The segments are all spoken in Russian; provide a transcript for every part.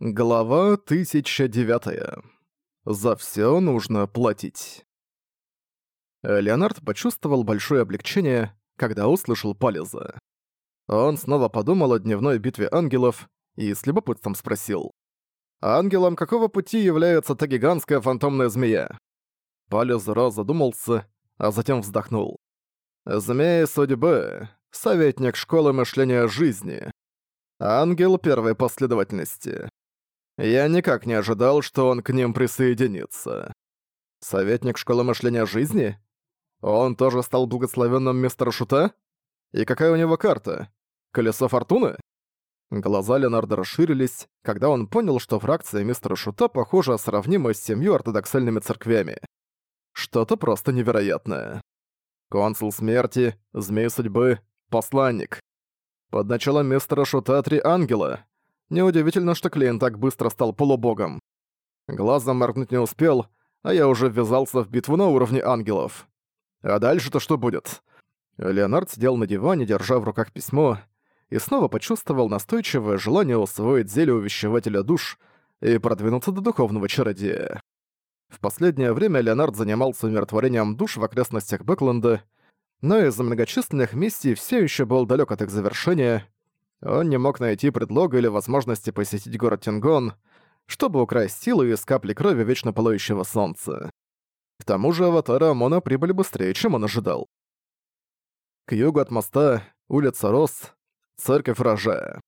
Глава 1009. За все нужно платить. Леонард почувствовал большое облегчение, когда услышал Пализа. Он снова подумал о дневной битве ангелов и с любопытством спросил. «Ангелом какого пути является та гигантская фантомная змея?» Палез раз задумался, а затем вздохнул. «Змея судьбы, советник школы мышления жизни, ангел первой последовательности». Я никак не ожидал, что он к ним присоединится. Советник школы мышления жизни? Он тоже стал благословенным мистера Шута? И какая у него карта? Колесо фортуны? Глаза Леонарда расширились, когда он понял, что фракция мистера Шута похожа сравнима с семью ортодоксальными церквями. Что-то просто невероятное. Консул смерти, змей судьбы, посланник. Под началом мистера Шута три ангела. Неудивительно, что Клейн так быстро стал полубогом. Глазом моргнуть не успел, а я уже ввязался в битву на уровне ангелов. А дальше-то что будет? Леонард сидел на диване, держа в руках письмо, и снова почувствовал настойчивое желание усвоить зелье увещевателя душ и продвинуться до духовного чародея. В последнее время Леонард занимался умиротворением душ в окрестностях Бэкленда, но из-за многочисленных миссий все еще был далек от их завершения, он не мог найти предлога или возможности посетить город Тингон, чтобы украсть силу из капли крови вечно пылающего солнца. К тому же аватары Амона прибыли быстрее, чем он ожидал. К югу от моста улица Рос, церковь Рожая.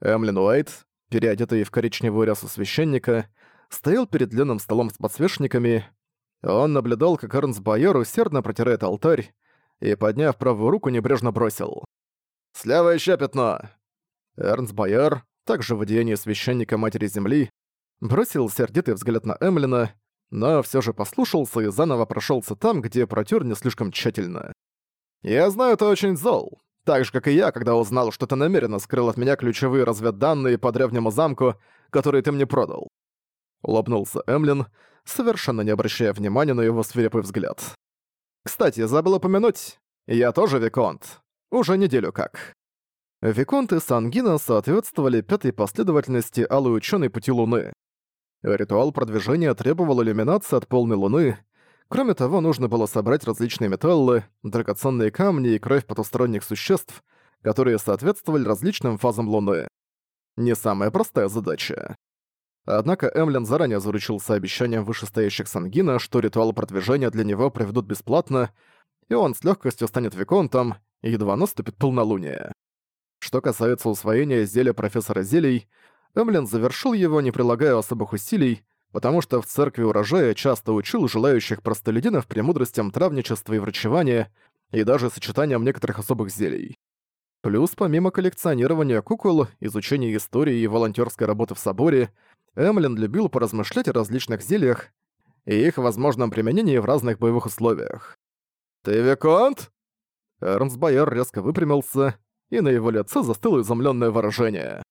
Эмлин Уайт, переодетый в коричневую рясу священника, стоял перед длинным столом с подсвечниками. Он наблюдал, как Эрнс Байер усердно протирает алтарь и, подняв правую руку, небрежно бросил. «Слева еще пятно! Эрнст Байер, также в одеянии священника Матери Земли, бросил сердитый взгляд на Эмлина, но все же послушался и заново прошелся там, где протер не слишком тщательно. «Я знаю, ты очень зол. Так же, как и я, когда узнал, что ты намеренно скрыл от меня ключевые разведданные по древнему замку, которые ты мне продал». Улыбнулся Эмлин, совершенно не обращая внимания на его свирепый взгляд. «Кстати, забыл упомянуть, я тоже Виконт. Уже неделю как. Виконт и Сангина соответствовали пятой последовательности Алой Учёной Пути Луны. Ритуал продвижения требовал иллюминации от полной Луны. Кроме того, нужно было собрать различные металлы, драгоценные камни и кровь потусторонних существ, которые соответствовали различным фазам Луны. Не самая простая задача. Однако Эмлен заранее заручился обещанием вышестоящих Сангина, что ритуал продвижения для него проведут бесплатно, и он с легкостью станет Виконтом, едва наступит полнолуние. Что касается усвоения зелья профессора зелий, Эмлин завершил его, не прилагая особых усилий, потому что в церкви урожая часто учил желающих простолюдинов премудростям травничества и врачевания, и даже сочетанием некоторых особых зелий. Плюс, помимо коллекционирования кукол, изучения истории и волонтерской работы в соборе, Эмлин любил поразмышлять о различных зельях и их возможном применении в разных боевых условиях. «Ты Виконт?» Эрнс Байер резко выпрямился, и на его лице застыло изумленное выражение.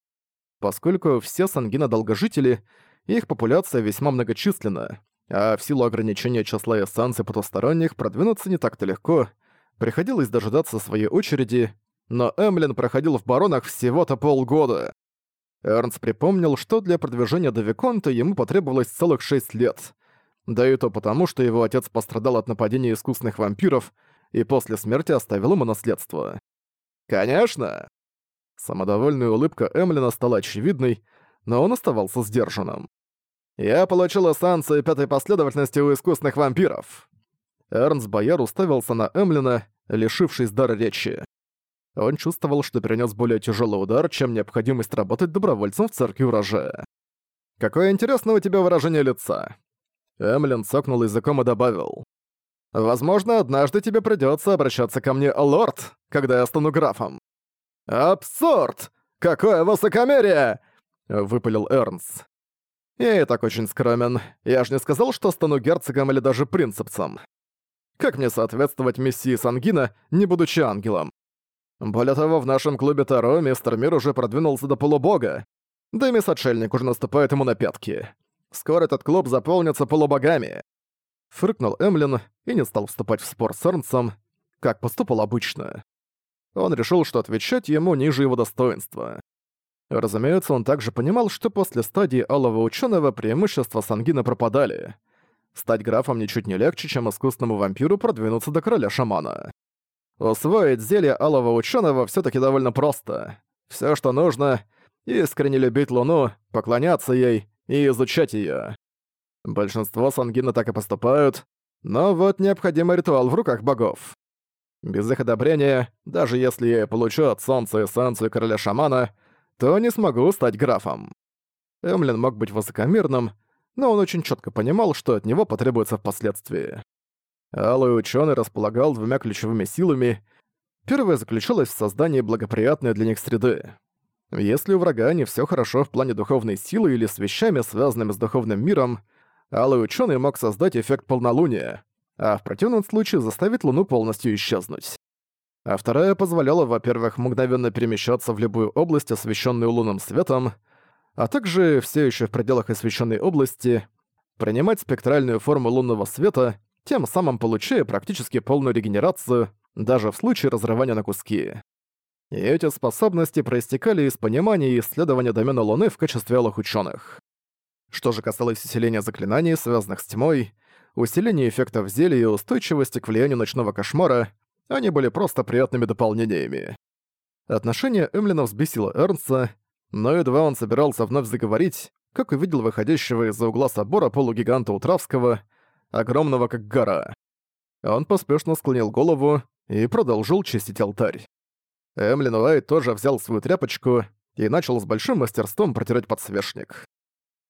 Поскольку все сангина долгожители, их популяция весьма многочисленна, а в силу ограничения числа эссанций потусторонних продвинуться не так-то легко, приходилось дожидаться своей очереди, но Эмлин проходил в баронах всего-то полгода. Эрнс припомнил, что для продвижения до Виконта ему потребовалось целых шесть лет. Да и то потому, что его отец пострадал от нападения искусных вампиров и после смерти оставил ему наследство. «Конечно!» Самодовольная улыбка Эмлина стала очевидной, но он оставался сдержанным. «Я получил эссанцию пятой последовательности у искусных вампиров!» Эрнс Бояр уставился на Эмлина, лишившись дара речи. Он чувствовал, что перенес более тяжелый удар, чем необходимость работать добровольцем в церкви урожая. «Какое интересное у тебя выражение лица!» Эмлин цокнул языком и добавил. «Возможно, однажды тебе придется обращаться ко мне, лорд!» когда я стану графом. «Абсурд! Какое высокомерие!» — выпалил Эрнс. «Я и так очень скромен. Я же не сказал, что стану герцогом или даже принцепсом. Как мне соответствовать миссии Сангина, не будучи ангелом? Более того, в нашем клубе Таро мистер Мир уже продвинулся до полубога. Да и мисс-отшельник уже наступает ему на пятки. Скоро этот клуб заполнится полубогами». Фыркнул Эмлин и не стал вступать в спор с Эрнсом, как поступал обычно он решил, что отвечать ему ниже его достоинства. Разумеется, он также понимал, что после стадии алого ученого преимущества Сангина пропадали. Стать графом ничуть не легче, чем искусному вампиру продвинуться до короля шамана. Усвоить зелье алого ученого все таки довольно просто. Все, что нужно — искренне любить Луну, поклоняться ей и изучать ее. Большинство сангина так и поступают, но вот необходимый ритуал в руках богов. Без их одобрения, даже если я получу от солнца эссенцию короля-шамана, то не смогу стать графом. Эмлин мог быть высокомерным, но он очень четко понимал, что от него потребуется впоследствии. Алый ученый располагал двумя ключевыми силами. Первая заключалась в создании благоприятной для них среды. Если у врага не все хорошо в плане духовной силы или с вещами, связанными с духовным миром, Алый ученый мог создать эффект полнолуния, а в противном случае заставит Луну полностью исчезнуть. А вторая позволяла, во-первых, мгновенно перемещаться в любую область, освещенную лунным светом, а также все еще в пределах освещенной области принимать спектральную форму лунного света, тем самым получая практически полную регенерацию, даже в случае разрывания на куски. И эти способности проистекали из понимания и исследования домена Луны в качестве алых ученых. Что же касалось усиления заклинаний, связанных с тьмой, усиление эффектов зелья и устойчивости к влиянию ночного кошмара, они были просто приятными дополнениями. Отношение Эмлина взбесило Эрнса, но едва он собирался вновь заговорить, как увидел выходящего из-за угла собора полугиганта Утравского, огромного как гора. Он поспешно склонил голову и продолжил чистить алтарь. Эмлин Уайт тоже взял свою тряпочку и начал с большим мастерством протирать подсвечник.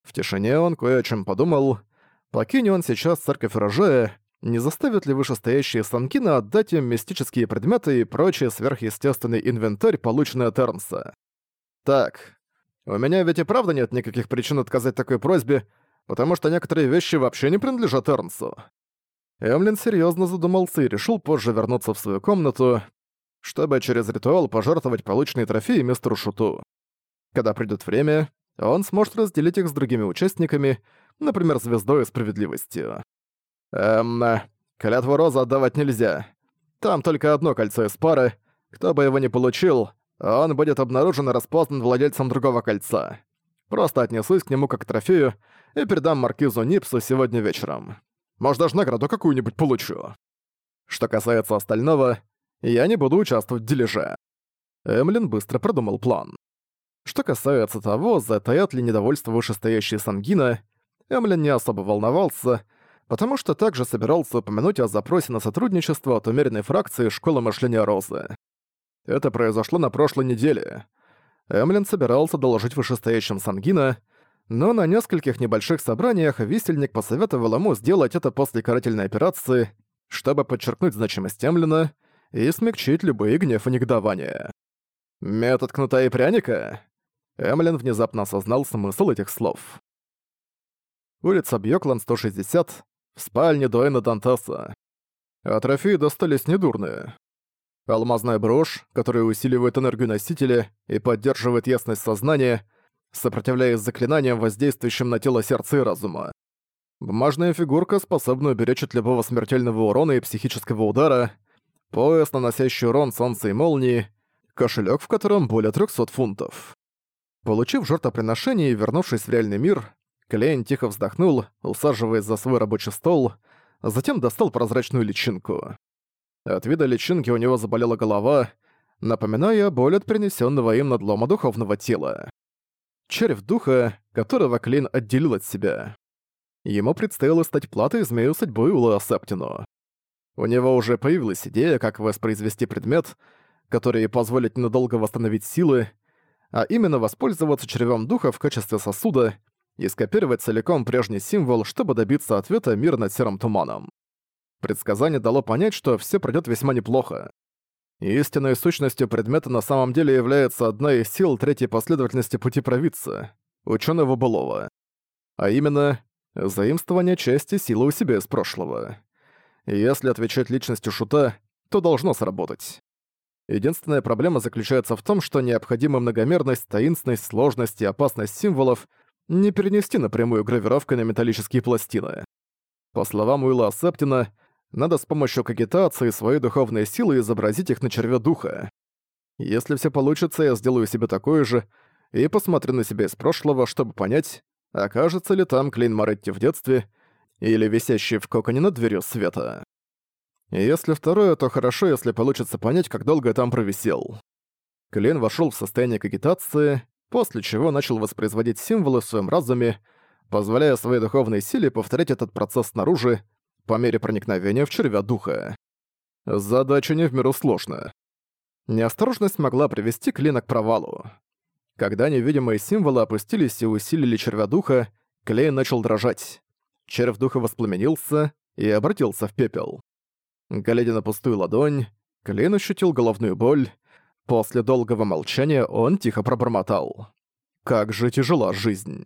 В тишине он кое о чем подумал — Покинь он сейчас церковь Рожея, не заставят ли вышестоящие Санкина отдать им мистические предметы и прочий сверхъестественный инвентарь, полученный от Эрнса? Так, у меня ведь и правда нет никаких причин отказать такой просьбе, потому что некоторые вещи вообще не принадлежат Эрнсу. Эмлин серьезно задумался и решил позже вернуться в свою комнату, чтобы через ритуал пожертвовать полученные трофеи мистеру Шуту. Когда придет время, он сможет разделить их с другими участниками, например, звездой справедливости. Эм, клятву Роза отдавать нельзя. Там только одно кольцо из пары. Кто бы его ни получил, он будет обнаружен и распознан владельцем другого кольца. Просто отнесусь к нему как к трофею и передам маркизу Нипсу сегодня вечером. Может, даже награду какую-нибудь получу. Что касается остального, я не буду участвовать в дележе. Эмлин быстро продумал план. Что касается того, затаят ли недовольство вышестоящие Сангина, Эмлин не особо волновался, потому что также собирался упомянуть о запросе на сотрудничество от умеренной фракции Школы мышления Розы. Это произошло на прошлой неделе. Эмлин собирался доложить вышестоящим Сангина, но на нескольких небольших собраниях висельник посоветовал ему сделать это после карательной операции, чтобы подчеркнуть значимость Эмлина и смягчить любые гнев и негодования. «Метод кнута и пряника?» Эмлин внезапно осознал смысл этих слов. Улица Бьёклан, 160, в спальне Дуэна Дантаса. А трофеи достались недурные. Алмазная брошь, которая усиливает энергию носителя и поддерживает ясность сознания, сопротивляясь заклинаниям, воздействующим на тело сердца и разума. Бумажная фигурка, способная уберечь от любого смертельного урона и психического удара, пояс, наносящий урон солнца и молнии, кошелек, в котором более 300 фунтов. Получив жертвоприношение и вернувшись в реальный мир, Клейн тихо вздохнул, усаживаясь за свой рабочий стол, затем достал прозрачную личинку. От вида личинки у него заболела голова, напоминая боль от принесенного им надлома духовного тела. Червь духа, которого Клейн отделил от себя. Ему предстояло стать платой змею судьбы Ула Септину. У него уже появилась идея, как воспроизвести предмет, который позволит ненадолго восстановить силы, а именно воспользоваться червем духа в качестве сосуда и скопировать целиком прежний символ, чтобы добиться ответа «Мир над серым туманом». Предсказание дало понять, что все пройдет весьма неплохо. Истинной сущностью предмета на самом деле является одна из сил третьей последовательности пути провидца, ученого былого. А именно, заимствование части силы у себя из прошлого. Если отвечать личностью шута, то должно сработать. Единственная проблема заключается в том, что необходима многомерность, таинственность, сложность и опасность символов не перенести напрямую гравировкой на металлические пластины. По словам Уилла Септина, надо с помощью кагитации своей духовной силы изобразить их на черве духа. Если все получится, я сделаю себе такое же и посмотрю на себя из прошлого, чтобы понять, окажется ли там Клейн Моретти в детстве или висящий в коконе над дверью света. Если второе, то хорошо, если получится понять, как долго я там провисел. Клин вошел в состояние кагитации, после чего начал воспроизводить символы в своем разуме, позволяя своей духовной силе повторять этот процесс снаружи по мере проникновения в червя духа. Задача не в меру сложна. Неосторожность могла привести Клина к провалу. Когда невидимые символы опустились и усилили червя духа, Клей начал дрожать. Червь духа воспламенился и обратился в пепел. Глядя на пустую ладонь, Клин ощутил головную боль. После долгого молчания он тихо пробормотал. «Как же тяжела жизнь!»